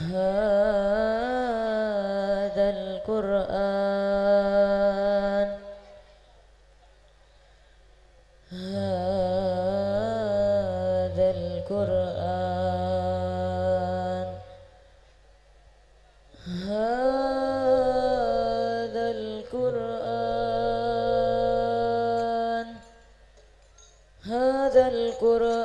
هذا القرآن. هذا القرآن. هذا القرآن. هذا القرآن.